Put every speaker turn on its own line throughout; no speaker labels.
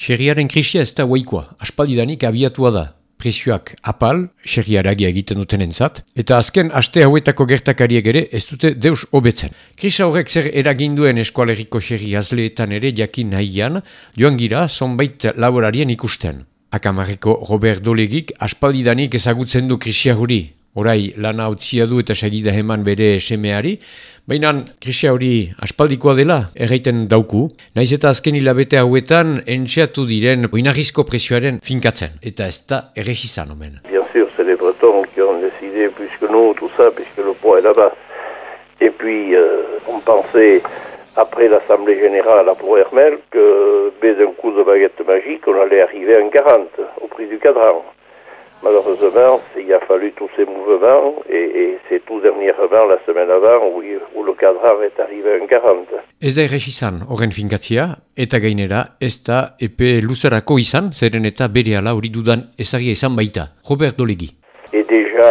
Xerriaren krisia ez da huaikoa, aspaldidanik abiatua da. Prezioak apal, xerriaragia egiten duten entzat, eta azken aste hauetako gertakariek ere ez dute deus hobetzen. Krisa horrek zer eraginduen eskualeriko xerri azleetan ere jakin nahian, joan gira zonbait laborarien ikusten. Akamarreko Robert Dolegik aspaldidanik ezagutzen du krisia huri, orai lana utzia du eta segida eman bere semeari, baina krisia hori aspaldikoa dela erraiten dauku, naiz eta azken hilabete hauetan entxeatu diren oinarrizko presioaren finkatzen, eta ez da erregizan omen.
Bien sûr, c'est les Bretons qui ont décidé plus que nous, tout ça, puisque le poids est là-bas. Et puis, euh, on pensait, après l'Assemblée Générale à Pau-Hermel, que, mais d'un coup de baguette magique, on allait arriver en 40, au prix du cadran. Malheureusement, il a fallu tous ces mouvements et, et c'est tout dernièrement, la semaine avant, où, où le cadran est arrivé en 40.
Ez da errex izan, horren finkatzia, eta gainera, ez da epe luzerako izan, zeren eta bere ala hori dudan ezagia izan baita. Robert Dolegi.
Et déjà,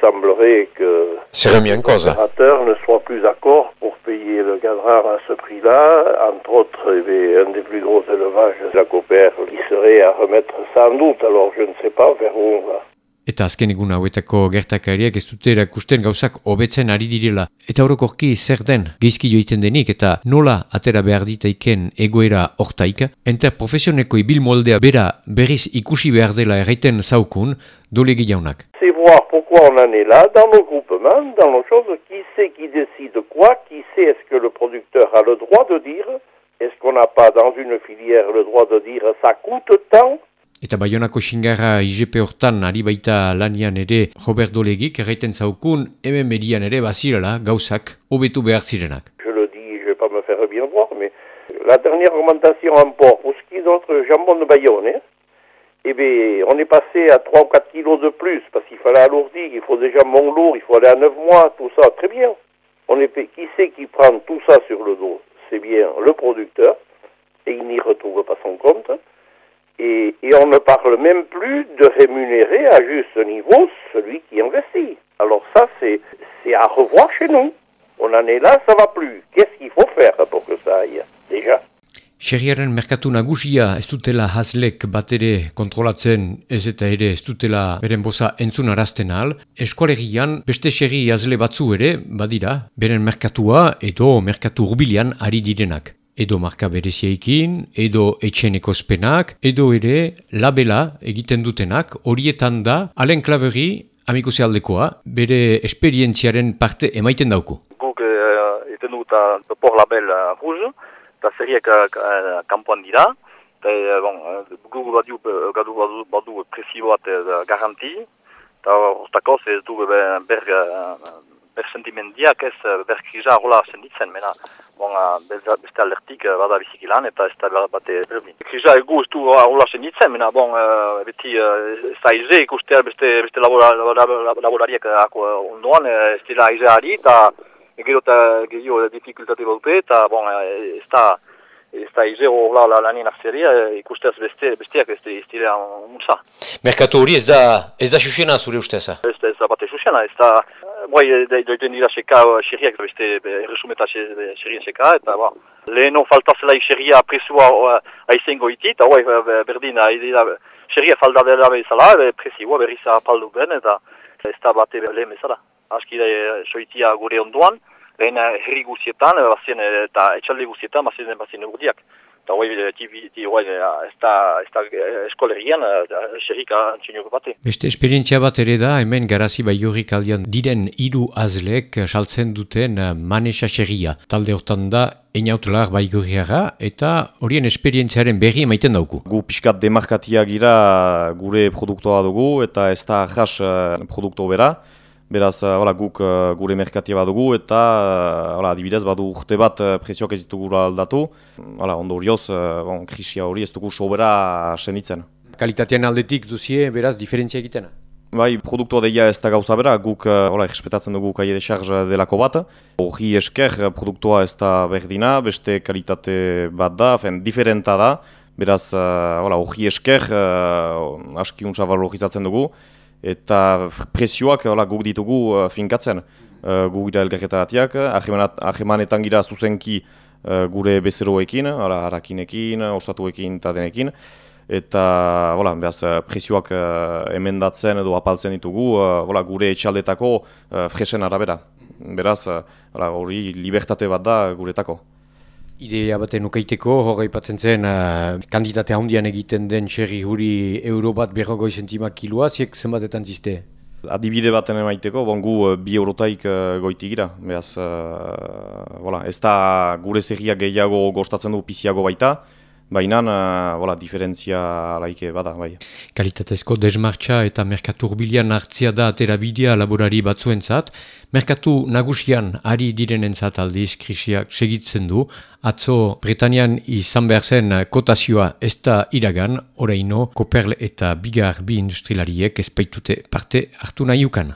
semblerait que
Zerremien koza.
l'opérateur ne soit plus d'accord pour payer le cadran à ce prix-là. Entre autres, eh bien, un des plus gros élevages de la Copère, qui serait à remettre sans doute. Alors, je ne sais pas vers où on va.
Eta azken egun hauetako gertakariak ez dute erakusten gauzak hobetzen ari direla. Eta orokorki zer den geizki joiten denik eta nola atera behar ditaiken egoera hortaik, interprofesioneko ibil moldea bera berriz ikusi behar dela erraiten zaukun, dolegi jaunak.
Voir pourquoi on en est là, dans nos groupements, dans nos choses, qui c'est qui décide quoi, qui sait est-ce que le producteur a le droit de dire, est-ce qu'on n'a pas dans une filière le droit de dire ça coûte tant,
Eta Bayonako xingarra IGP hortan ari baita lanian ere Robert Dolegik erraiten zaukun hemen ere bazirela
je le dis, je vais pas me faire bien voir, mais la dernière augmentation en porc, pour ce qui est notre jambon de Bayonne, hein, eh bien, on est passé à 3 ou 4 kilos de plus, parce qu'il fallait alourdir, il faut des jambons lourds, il faut aller à 9 mois, tout ça, très bien. On est, qui c'est qui prend tout ça sur le dos? C'est bien le producteur, et il n'y retrouve pas son compte. Et, et on ne parle même plus de rémunérer à juste niveau celui qui investit. Alors ça, c'est à revoir chez nous. On en est là, ça va plus. Qu'est-ce qu'il faut faire pour que ça aille Déjà?
Xerriaren merkatu nagusia ez dutela hazlek bat ere kontrolatzen ez eta ere ez dutela beren boza entzun arazten ahal, eskualegian beste xerri hazle batzu ere, badira, beren merkatua edo merkatu urbilian ari direnak. Edo marka bereziaikin, edo etxen ekozpenak, edo ere labela egiten dutenak, horietan da, alen klaveri, amikuse aldekoa, bere esperientziaren parte emaiten dauku.
guk uh, eten dut por label uh, rouge, eta zerriek uh, uh, kanpoan dira, eta uh, bon, guk badu, badu, badu presio bat uh, garanti, eta hortako ez du be, ber, uh, ber sentimendiak ez ber kriza hola senditzen, mena, bon, uh, beste aldertik uh, bada biziki lan, eta ez da bate berdin. Kriza egu ez du hola senditzen, mena, bon, uh, beti uh, ez da ize ikustea beste, beste labora, labora, laborariak uh, ondoan, ez dira ize ari, eta gero eta gehiago dificultate baute, eta bon, eh, ez da, ez da izero horla la lanien arzeria, ikusteaz beste, besteak ez dira unza.
Merkatu hori ez da, ez da xuxena zure usteza?
Ez da, ez da bate susena, ez da, bai, doiten dira seka xerriak beste erresumeta xerrien seka, eta ba, leheno falta zela xerria presua aizengo iti, eta bai, berdin, dira, xerria falda dela bezala, presioa berriz apaldu ben, eta ez da bate lehen bezala. Aski da, soitia gure onduan, lehen herri guzietan, bazien, eta etxalde guzietan, bazien, bazien urdiak. Eta hoi, ti hoi, ez da, ez da eskolerian, xerrik antzinoko bate.
Beste esperientzia bat ere da, hemen garazi baiorrik aldean diren hiru azlek saltzen duten eh, manesa xerria. Talde hortan da, einautlar baigurriara eta horien esperientziaren berri emaiten dauku.
Gu pixkat demarkatia gira gure produktoa dugu eta ez da jas produkto bera. Beraz, hola, guk uh, gure merkatia bat dugu eta hola, adibidez badu urte bat prezioak ez ditugu aldatu. Hola, ondo horioz, bon, krisia hori ez dugu sobera senitzen.
Kalitatean aldetik duzie, beraz, diferentzia egitena.
Bai, produktua deia ez da gauza bera, guk hola, errespetatzen dugu kaie de charge delako bat. Horri esker produktua ez da berdina, beste kalitate bat da, fen, diferenta da. Beraz, hola, horri esker uh, aski untsa valorizatzen dugu. Eta presioak hola, guk ditugu uh, finkatzen. Uh, guk gira elgarretaratiak, ahemanetan gira zuzenki gure bezeroekin, harakinekin, ostatuekin eta denekin. Eta hola, behaz, presioak emendatzen edo apaltzen ditugu hola, gure etxaldetako fresen arabera. Beraz, hori libertate bat da guretako.
Ideia baten ukaiteko, hori patzen zen, uh, kanditate handian egiten den txerri huri euro bat berrogoi sentimak kiloa, ziek zenbatetan ziste?
Adibide baten emaiteko, bon, gu uh, bi eurotaik uh, goiti gira. Beaz, uh, voilà, ez da gure zerriak gehiago gostatzen du piziago baita, Baina, uh, diferentzia laike bada, bai.
Kalitatezko desmartxa eta merkatu urbilian hartzia da aterabidea laborari batzuentzat, merkatu nagusian ari direnentzat aldiz krisiak segitzen du, atzo Bretanian izan behar zen kotazioa ez da iragan, oraino, Koperl eta Bigar bi industrilariek ezpaitute parte hartu nahiukan.